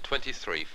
23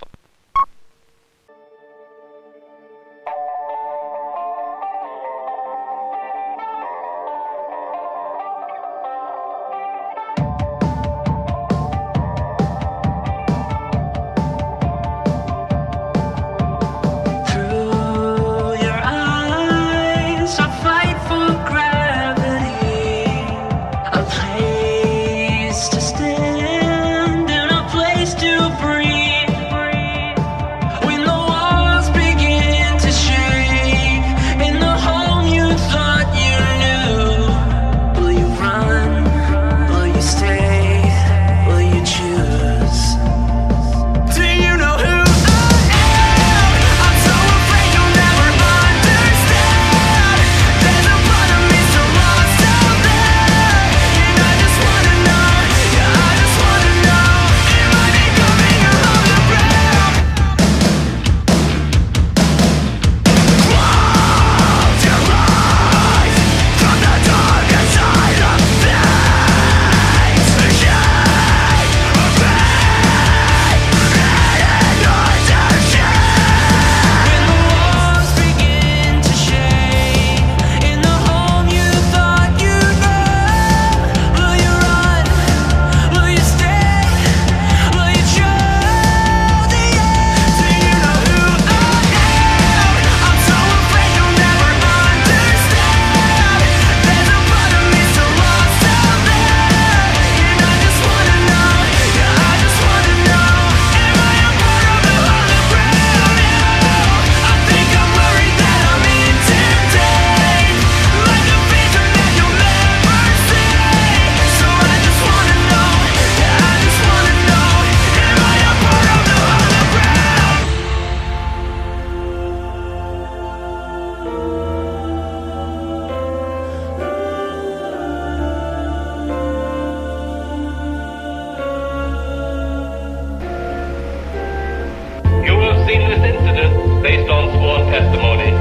explain incident based on sworn testimony.